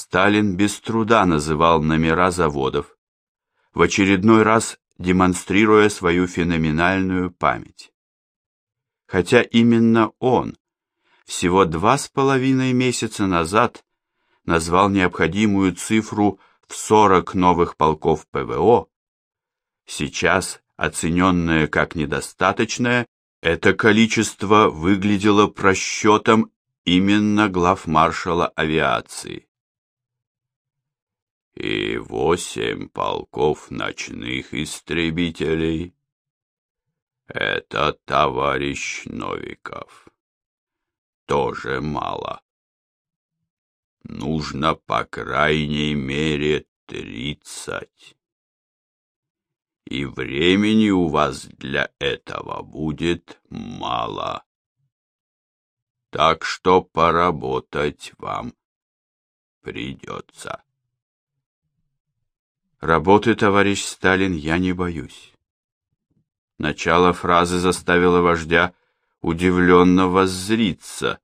Сталин без труда называл номера заводов, в очередной раз демонстрируя свою феноменальную память. Хотя именно он всего два с половиной месяца назад назвал необходимую цифру в 40 новых полков ПВО, сейчас, оцененное как недостаточное, это количество выглядело просчетом именно главмаршала авиации. И восемь полков ночных истребителей. Это товарищ Новиков. Тоже мало. Нужно по крайней мере тридцать. И времени у вас для этого будет мало. Так что поработать вам придется. Работы, товарищ Сталин, я не боюсь. Начало фразы заставило вождя удивленно воззриться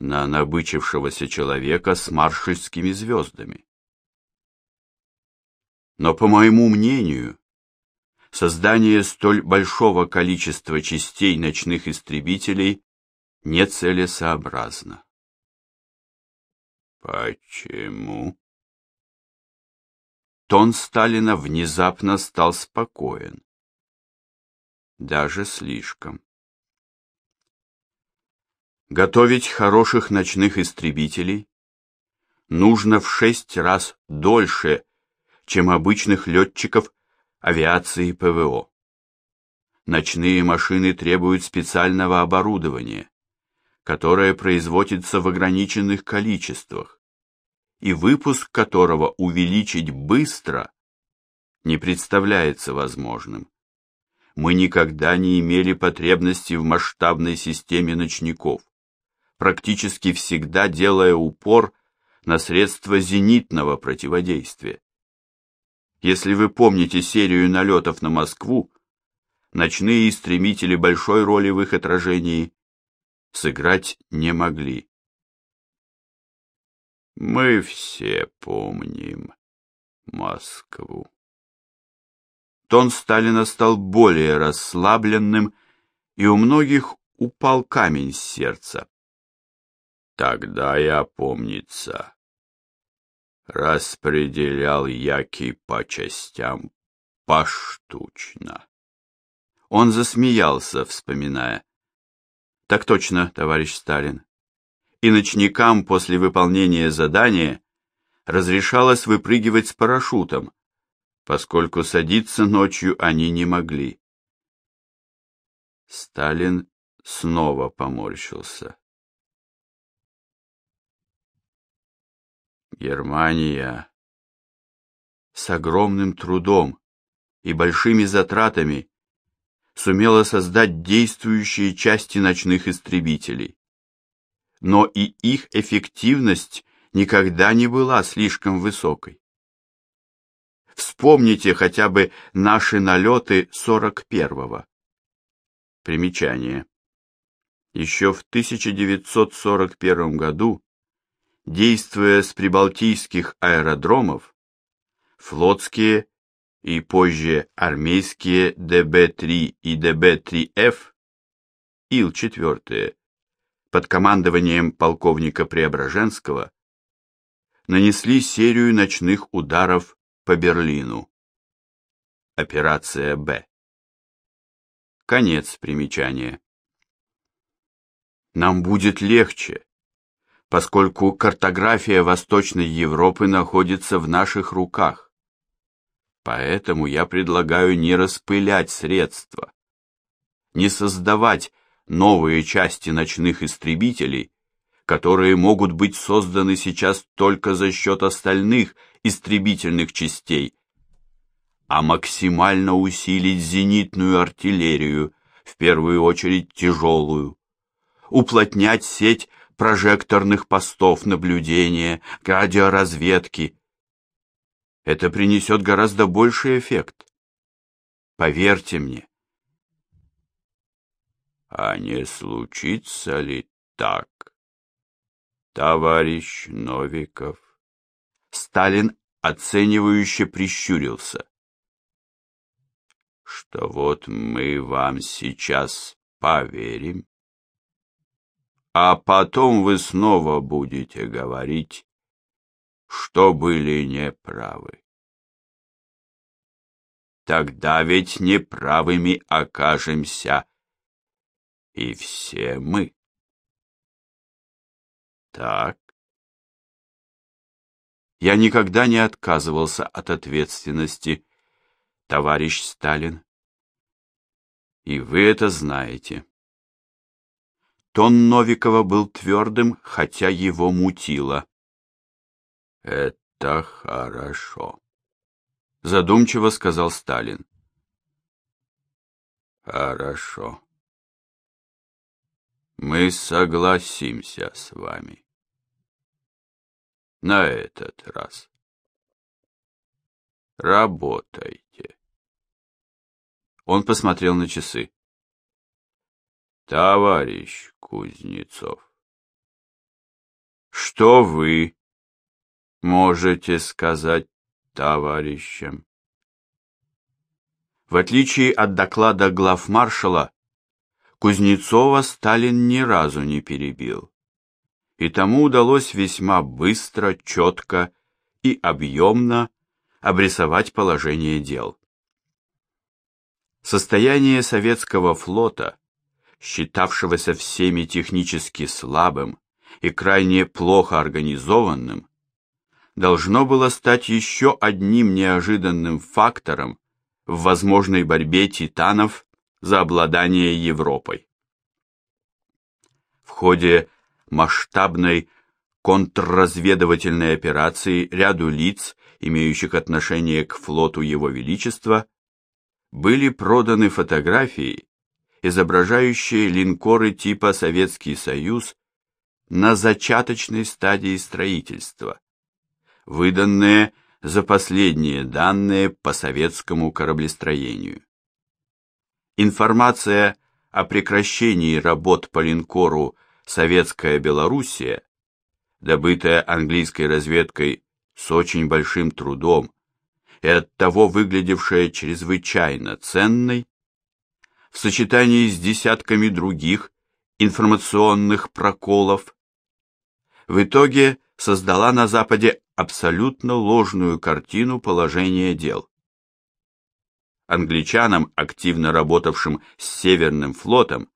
на набычившегося человека с маршальскими звездами. Но, по моему мнению, создание столь большого количества частей ночных истребителей нецелесообразно. Почему? Тон Сталина внезапно стал спокоен. Даже слишком. Готовить хороших ночных истребителей нужно в шесть раз дольше, чем обычных летчиков авиации ПВО. Ночные машины требуют специального оборудования, которое производится в ограниченных количествах и выпуск которого увеличить быстро не представляется возможным. Мы никогда не имели потребности в масштабной системе ночников, практически всегда делая упор на средства зенитного противодействия. Если вы помните серию налетов на Москву, ночные истребители большой роли в их отражении сыграть не могли. Мы все помним Москву. Тон Сталина стал более расслабленным, и у многих упал камень с сердца. Тогда я, помнится, распределял яки по частям поштучно. Он засмеялся, вспоминая. Так точно, товарищ Сталин и ночникам после выполнения задания разрешалось выпрыгивать с парашютом, поскольку садиться ночью они не могли. Сталин снова поморщился. Германия с огромным трудом и большими затратами сумела создать действующие части ночных истребителей но и их эффективность никогда не была слишком высокой. Вспомните хотя бы наши налеты 41-го. Примечание. Еще в 1941 году, действуя с прибалтийских аэродромов, флотские и позже армейские ДБ-3 и ДБ-3Ф, Ил-4 под командованием полковника Преображенского нанесли серию ночных ударов по Берлину. Операция Б. Конец примечания. Нам будет легче, поскольку картография Восточной Европы находится в наших руках. Поэтому я предлагаю не распылять средства, не создавать новые части ночных истребителей, которые могут быть созданы сейчас только за счет остальных истребительных частей, а максимально усилить зенитную артиллерию, в первую очередь тяжелую, уплотнять сеть прожекторных постов наблюдения, радиоразведки. Это принесет гораздо больший эффект. Поверьте мне, а не случится ли так, товарищ Новиков? Сталин оценивающе прищурился. Что вот мы вам сейчас поверим, а потом вы снова будете говорить, что были неправы. Тогда ведь неправыми окажемся и все мы. Так. Я никогда не отказывался от ответственности, товарищ Сталин. И вы это знаете. Тон Новикова был твердым, хотя его мутило. Это хорошо, задумчиво сказал Сталин. Хорошо. Мы согласимся с вами. На этот раз. Работайте. Он посмотрел на часы. Товарищ Кузнецов, что вы можете сказать товарищам? В отличие от доклада главмаршала, Кузнецова Сталин ни разу не перебил. И тому удалось весьма быстро, четко и объемно обрисовать положение дел. Состояние советского флота, считавшегося всеми технически слабым и крайне плохо организованным, должно было стать еще одним неожиданным фактором в возможной борьбе титанов за обладание Европой. В ходе масштабной контрразведывательной операции ряду лиц, имеющих отношение к флоту Его Величества, были проданы фотографии, изображающие линкоры типа Советский Союз на зачаточной стадии строительства, выданные за последние данные по советскому кораблестроению. Информация о прекращении работ по линкору «Советская Белоруссия», добытая английской разведкой с очень большим трудом и оттого выглядевшая чрезвычайно ценной, в сочетании с десятками других информационных проколов, в итоге создала на Западе абсолютно ложную картину положения дел англичанам, активно работавшим с Северным флотом,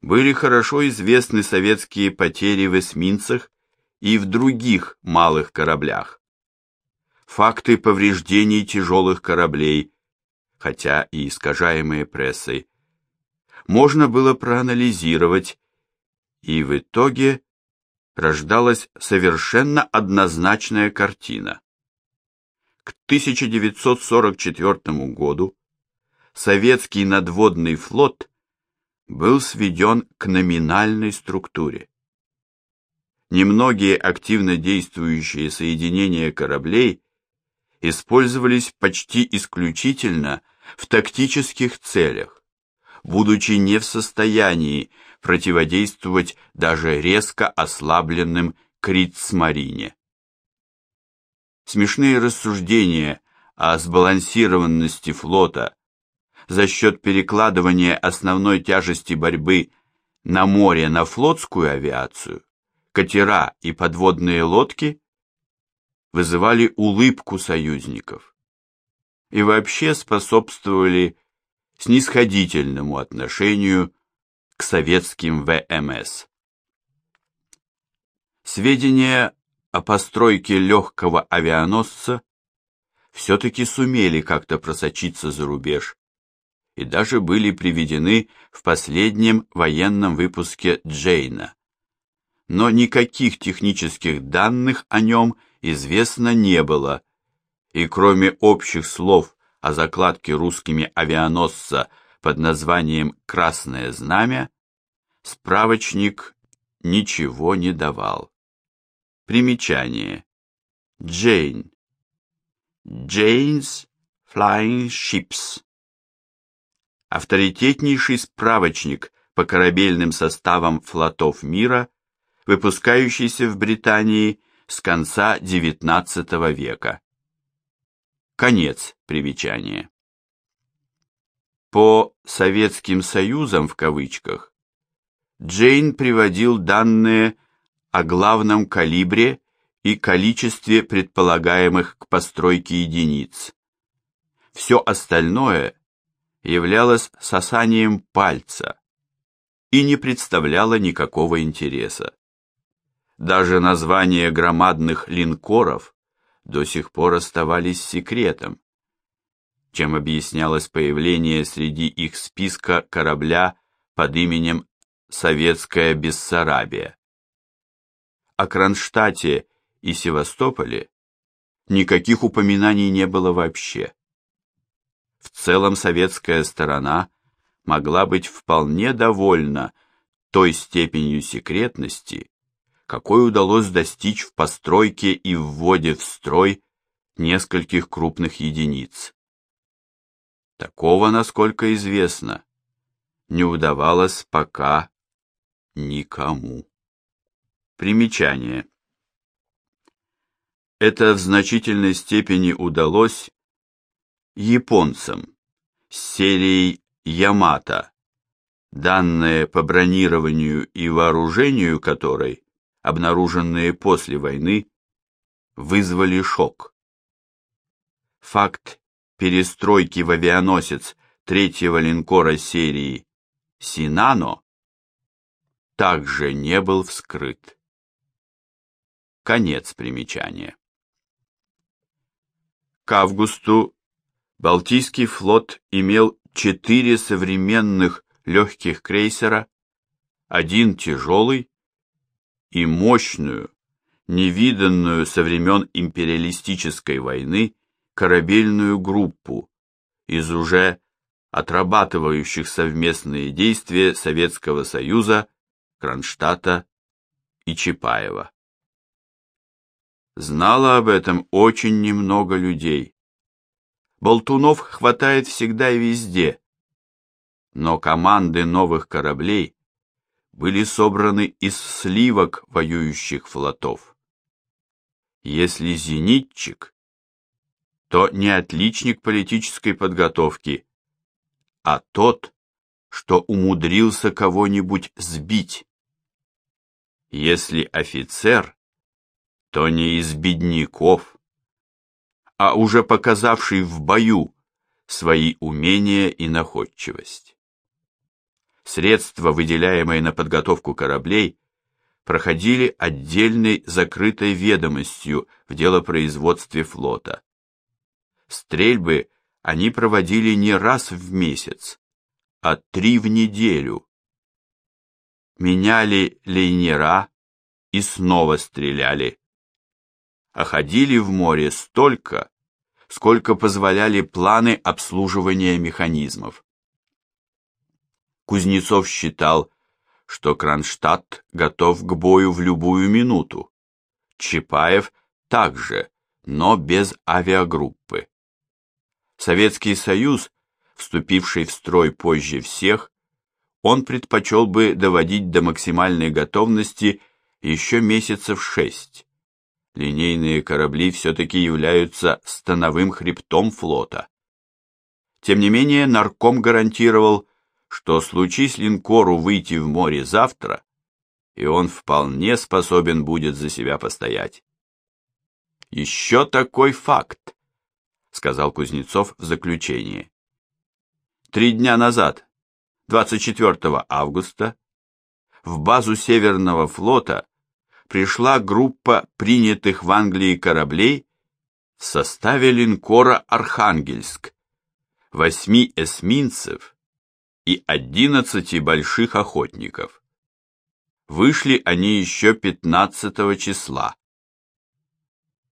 были хорошо известны советские потери в эсминцах и в других малых кораблях. Факты повреждений тяжелых кораблей, хотя и искажаемые прессой, можно было проанализировать, и в итоге рождалась совершенно однозначная картина. К 1944 году советский надводный флот был сведен к номинальной структуре. Немногие активно действующие соединения кораблей использовались почти исключительно в тактических целях, будучи не в состоянии противодействовать даже резко ослабленным Критсмарине. Смешные рассуждения о сбалансированности флота за счет перекладывания основной тяжести борьбы на море на флотскую авиацию, катера и подводные лодки вызывали улыбку союзников и вообще способствовали снисходительному отношению к советским ВМС. Сведения о постройке легкого авианосца все-таки сумели как-то просочиться за рубеж и даже были приведены в последнем военном выпуске Джейна. Но никаких технических данных о нем известно не было, и кроме общих слов о закладке русскими авианосца под названием «Красное знамя», справочник ничего не давал. Примечание. Джейн. Jane's Flying Ships авторитетнейший справочник по корабельным составам флотов мира, выпускающийся в Британии с конца XIX века. Конец примечания. По «Советским Союзам» в кавычках Джейн приводил данные о главном калибре и количестве предполагаемых к постройке единиц. Все остальное являлось сосанием пальца и не представляло никакого интереса. Даже названия громадных линкоров до сих пор оставались секретом, чем объяснялось появление среди их списка корабля под именем «Советская Бессарабия». О Кронштадте и Севастополе никаких упоминаний не было вообще. В целом советская сторона могла быть вполне довольна той степенью секретности, какой удалось достичь в постройке и вводе в строй нескольких крупных единиц. Такого, насколько известно, не удавалось пока никому. Примечание. Это в значительной степени удалось японцам с серией Ямато, данные по бронированию и вооружению которой, обнаруженные после войны, вызвали шок. Факт перестройки в авианосец третьего линкора серии Синано также не был вскрыт. Конец примечания. К августу Балтийский флот имел четыре современных легких крейсера, один тяжелый и мощную, невиданную со времен империалистической войны корабельную группу из уже отрабатывающих совместные действия Советского Союза, Кронштадта и Чапаева. Знало об этом очень немного людей. Болтунов хватает всегда и везде, но команды новых кораблей были собраны из сливок воюющих флотов. Если зенитчик то не отличник политической подготовки, а тот, что умудрился кого-нибудь сбить. Если офицер, то не из бедняков, а уже показавший в бою свои умения и находчивость. Средства, выделяемые на подготовку кораблей, проходили отдельной закрытой ведомостью в делопроизводстве флота. Стрельбы они проводили не раз в месяц, а три в неделю. Меняли лейнера и снова стреляли. А ходили в море столько, сколько позволяли планы обслуживания механизмов. Кузнецов считал, что Кронштадт готов к бою в любую минуту. Чапаев также, но без авиагруппы. Советский Союз, вступивший в строй позже всех, он предпочел бы доводить до максимальной готовности еще месяцев шесть. Линейные корабли все-таки являются становым хребтом флота. Тем не менее, нарком гарантировал, что случись линкору выйти в море завтра, и он вполне способен будет за себя постоять. Еще такой факт сказал Кузнецов в заключении. Три дня назад, 24 августа, в базу Северного флота пришла группа принятых в Англии кораблей в составе линкора «Архангельск», восьми эсминцев и одиннадцати больших охотников. Вышли они еще 15 числа.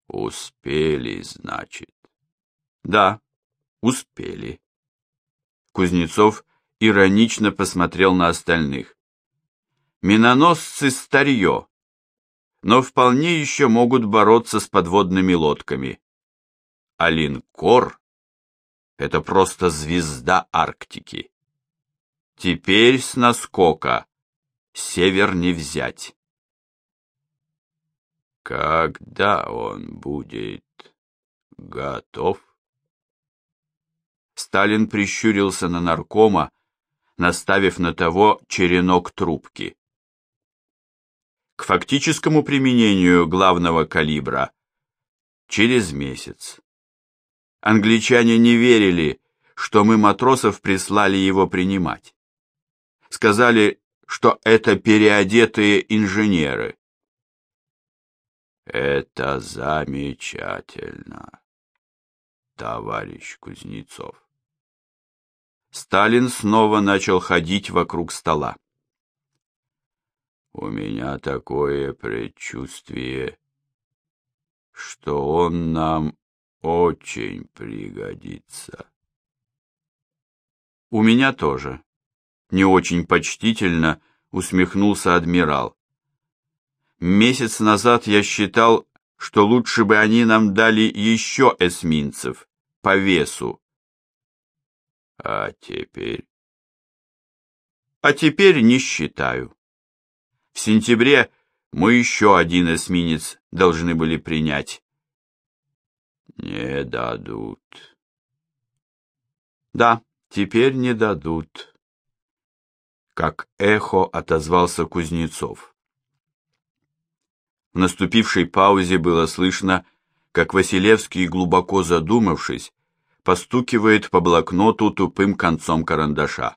Успели, значит. Да, успели. Кузнецов иронично посмотрел на остальных. Миноносцы старье, но вполне еще могут бороться с подводными лодками. А линкор — это просто звезда Арктики. Теперь с наскока север не взять. Когда он будет готов? Сталин прищурился на наркома, наставив на того черенок трубки. К фактическому применению главного калибра через месяц. Англичане не верили, что мы матросов прислали его принимать. Сказали, что это переодетые инженеры. Это замечательно, товарищ Кузнецов. Сталин снова начал ходить вокруг стола. У меня такое предчувствие, что он нам очень пригодится. У меня тоже. Не очень почтительно усмехнулся адмирал. Месяц назад я считал, что лучше бы они нам дали еще эсминцев по весу. А теперь? А теперь не считаю. В сентябре мы еще один эсминец должны были принять. Не дадут. Да, теперь не дадут. Как эхо отозвался Кузнецов. В наступившей паузе было слышно, как Василевский, глубоко задумавшись, постукивает по блокноту тупым концом карандаша.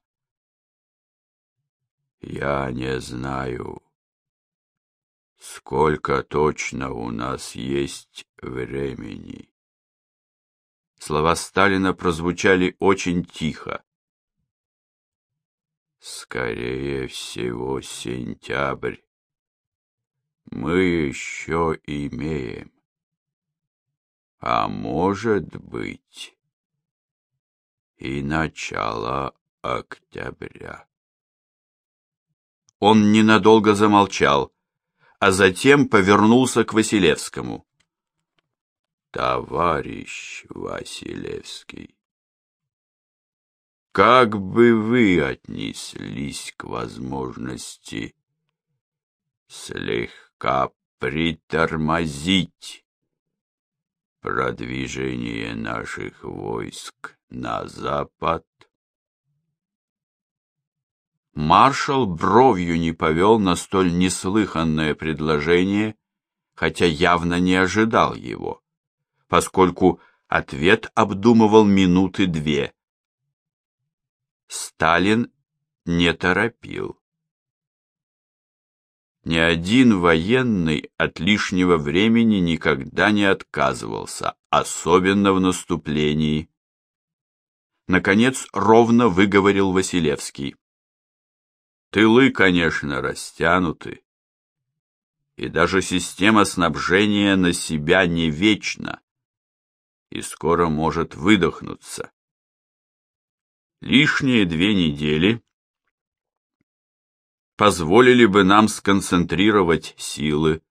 Я не знаю, сколько точно у нас есть времени. Слова Сталина прозвучали очень тихо. Скорее всего, сентябрь. Мы еще имеем. А может быть и начало октября. Он ненадолго замолчал, а затем повернулся к Василевскому. Товарищ Василевский, как бы вы отнеслись к возможности слегка притормозить продвижение наших войск на запад? Маршал бровью не повел на столь неслыханное предложение, хотя явно не ожидал его, поскольку ответ обдумывал минуты две. Сталин не торопил. Ни один военный от лишнего времени никогда не отказывался, особенно в наступлении. Наконец ровно выговорил Василевский. Тылы, конечно, растянуты. И даже система снабжения на себя не вечна и скоро может выдохнуться. Лишние две недели позволили бы нам сконцентрировать силы,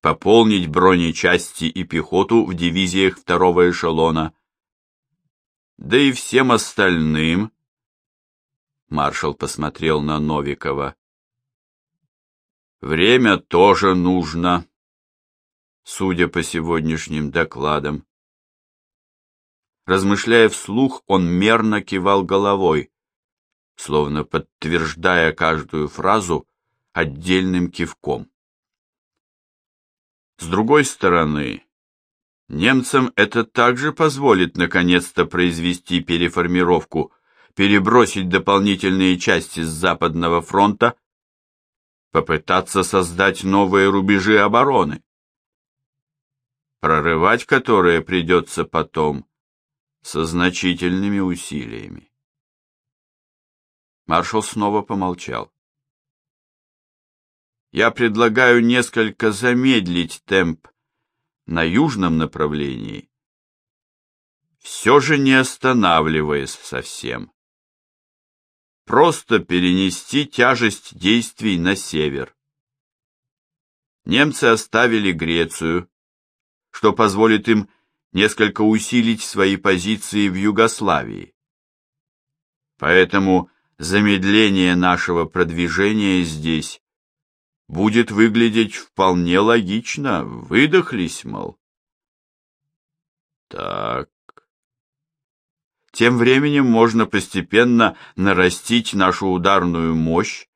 пополнить бронечасти и пехоту в дивизиях второго эшелона, да и всем остальным Маршал посмотрел на Новикова. Время тоже нужно, судя по сегодняшним докладам. Размышляя вслух, он мерно кивал головой, словно подтверждая каждую фразу отдельным кивком. С другой стороны, немцам это также позволит наконец-то произвести переформировку перебросить дополнительные части с Западного фронта, попытаться создать новые рубежи обороны, прорывать которые придется потом со значительными усилиями. Маршал снова помолчал. Я предлагаю несколько замедлить темп на южном направлении, все же не останавливаясь совсем просто перенести тяжесть действий на север. Немцы оставили Грецию, что позволит им несколько усилить свои позиции в Югославии. Поэтому замедление нашего продвижения здесь будет выглядеть вполне логично. Выдохлись, мол. Так. Тем временем можно постепенно нарастить нашу ударную мощь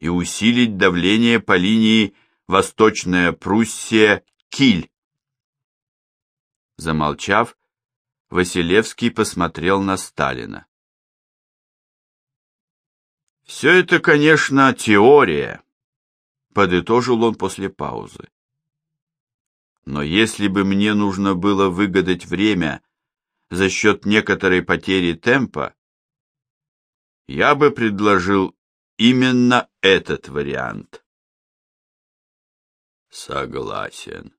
и усилить давление по линии Восточная Пруссия-Киль. Замолчав, Василевский посмотрел на Сталина. «Все это, конечно, теория», — подытожил он после паузы. «Но если бы мне нужно было выгадать время за счет некоторой потери темпа, я бы предложил именно этот вариант». «Согласен»,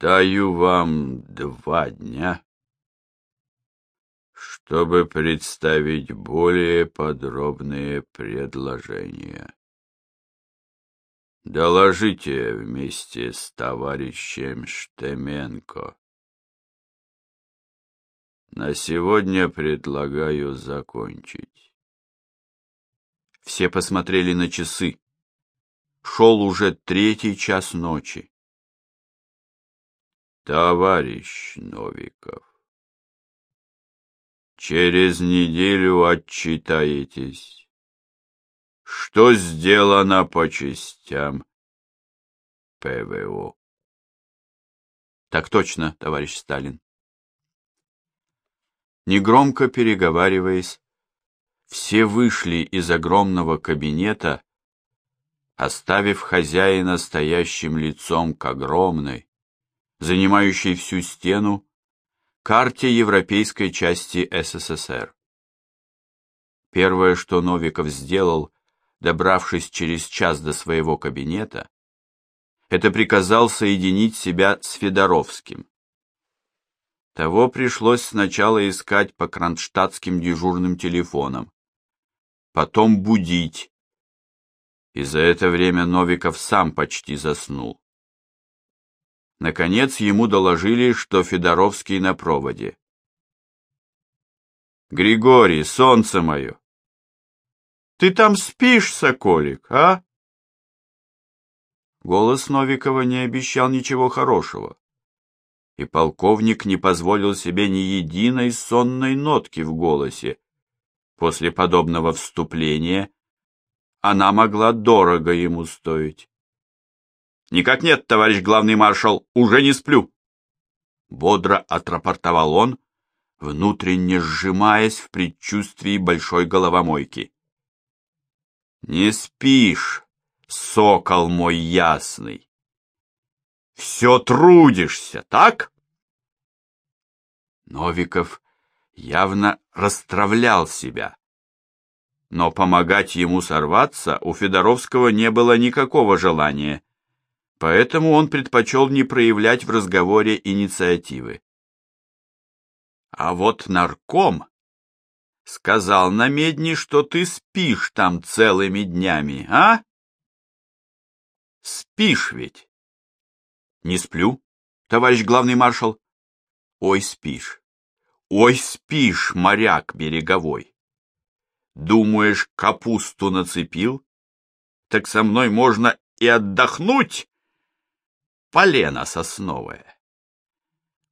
Даю вам два дня, чтобы представить более подробные предложения. Доложите вместе с товарищем Штеменко. На сегодня предлагаю закончить. Все посмотрели на часы. Шел уже третий час ночи. Товарищ Новиков, через неделю отчитаетесь, что сделано по частям ПВО. Так точно, товарищ Сталин. Негромко переговариваясь, все вышли из огромного кабинета, оставив хозяина стоящим лицом к огромной, занимающей всю стену, карте европейской части СССР. Первое, что Новиков сделал, добравшись через час до своего кабинета, это приказал соединить себя с Федоровским. Того пришлось сначала искать по кронштадтским дежурным телефонам, потом будить, и за это время Новиков сам почти заснул. Наконец ему доложили, что Федоровский на проводе. «Григорий, солнце мое! Ты там спишь, соколик, а?» Голос Новикова не обещал ничего хорошего, и полковник не позволил себе ни единой сонной нотки в голосе. После подобного вступления она могла дорого ему стоить. «Никак нет, товарищ главный маршал, уже не сплю!» Бодро отрапортовал он, внутренне сжимаясь в предчувствии большой головомойки. «Не спишь, сокол мой ясный! Все трудишься, так?» Новиков явно расстравлял себя. Но помогать ему сорваться у Федоровского не было никакого желания поэтому он предпочел не проявлять в разговоре инициативы. А вот нарком сказал на медне, что ты спишь там целыми днями, а? Спишь ведь? Не сплю, товарищ главный маршал. Ой, спишь. Ой, спишь, моряк береговой. Думаешь, капусту нацепил? Так со мной можно и отдохнуть, полено сосновое.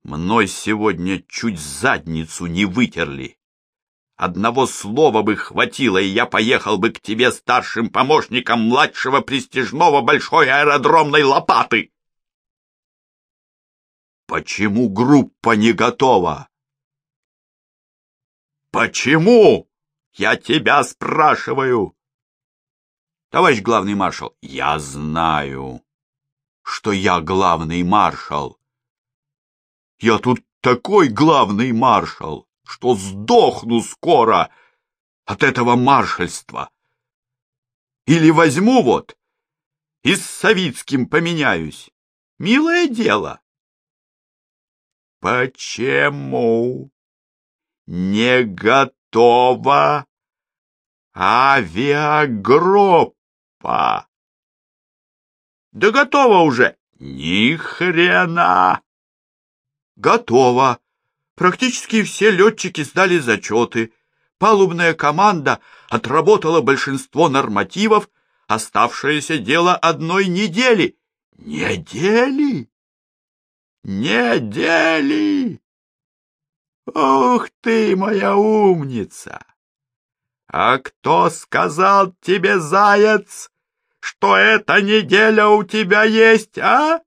Мной сегодня чуть задницу не вытерли. Одного слова бы хватило, и я поехал бы к тебе старшим помощником младшего престижного большой аэродромной лопаты. Почему группа не готова? Почему? Я тебя спрашиваю. Товарищ главный маршал, я знаю что я главный маршал. Я тут такой главный маршал, что сдохну скоро от этого маршальства. Или возьму вот и с Савицким поменяюсь. Милое дело. Почему не готова авиагруппа? Да готово уже. Ни хрена. Готово. Практически все летчики сдали зачеты. Палубная команда отработала большинство нормативов, Оставшееся дело одной недели. Недели? Недели! Ух ты, моя умница! А кто сказал тебе, заяц, что эта неделя у тебя есть, а?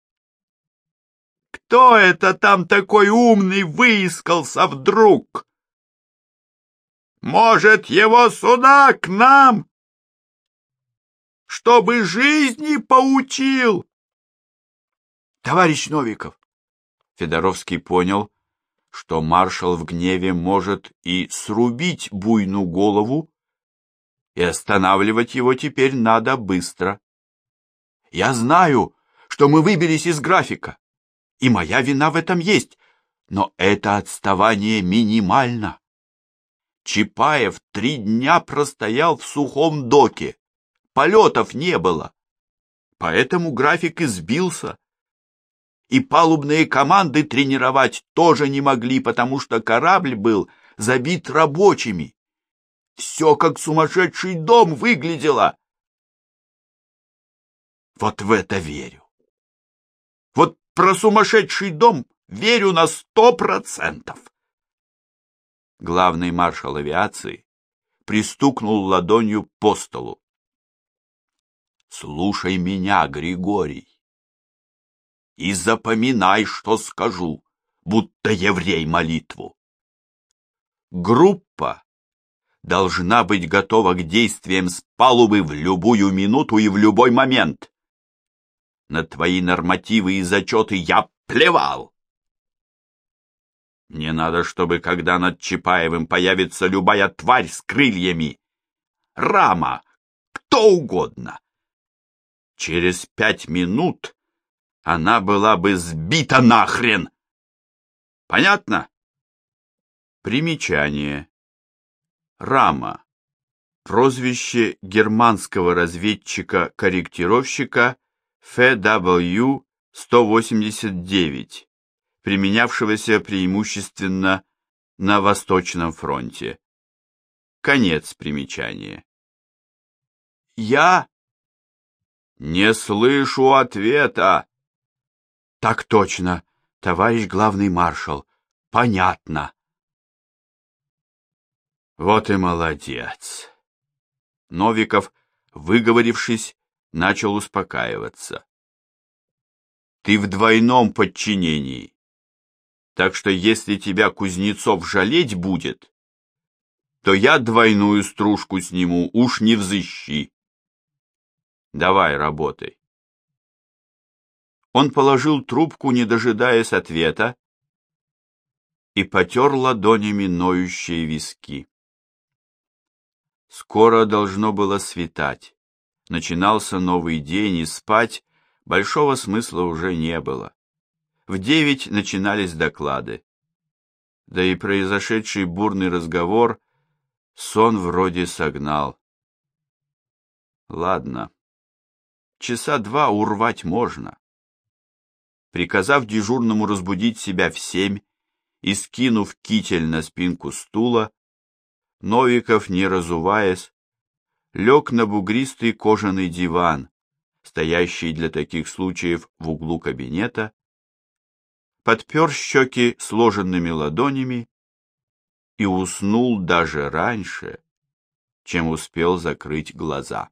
Кто это там такой умный выискался вдруг? Может, его сюда, к нам? Чтобы жизни поучил? Товарищ Новиков, Федоровский понял, что маршал в гневе может и срубить буйну голову, и останавливать его теперь надо быстро. Я знаю, что мы выбились из графика, и моя вина в этом есть, но это отставание минимально. Чапаев три дня простоял в сухом доке, полетов не было, поэтому график избился. И палубные команды тренировать тоже не могли, потому что корабль был забит рабочими. Все как сумасшедший дом выглядело. Вот в это верю. Вот про сумасшедший дом верю на сто процентов. Главный маршал авиации пристукнул ладонью по столу. Слушай меня, Григорий, и запоминай, что скажу, будто еврей молитву. Группа должна быть готова к действиям с палубы в любую минуту и в любой момент. На твои нормативы и зачеты я плевал. Мне надо, чтобы, когда над Чапаевым появится любая тварь с крыльями, рама, кто угодно, через пять минут она была бы сбита нахрен. Понятно? Примечание. Рама. Прозвище германского разведчика-корректировщика ФW-189, применявшегося преимущественно на Восточном фронте. Конец примечания. Я не слышу ответа. Так точно, товарищ главный маршал. Понятно. Вот и молодец. Новиков, выговорившись, начал успокаиваться. Ты в двойном подчинении. Так что если тебя Кузнецов жалеть будет, то я двойную стружку сниму, уж не взыщи. Давай, работай. Он положил трубку, не дожидаясь ответа, и потер ладонями ноющие виски. Скоро должно было светать. Начинался новый день, и спать большого смысла уже не было. В девять начинались доклады. Да и произошедший бурный разговор сон вроде согнал. Ладно. Часа два урвать можно. Приказав дежурному разбудить себя в семь и скинув китель на спинку стула, Новиков, не разуваясь, лег на бугристый кожаный диван, стоящий для таких случаев в углу кабинета, подпер щеки сложенными ладонями и уснул даже раньше, чем успел закрыть глаза.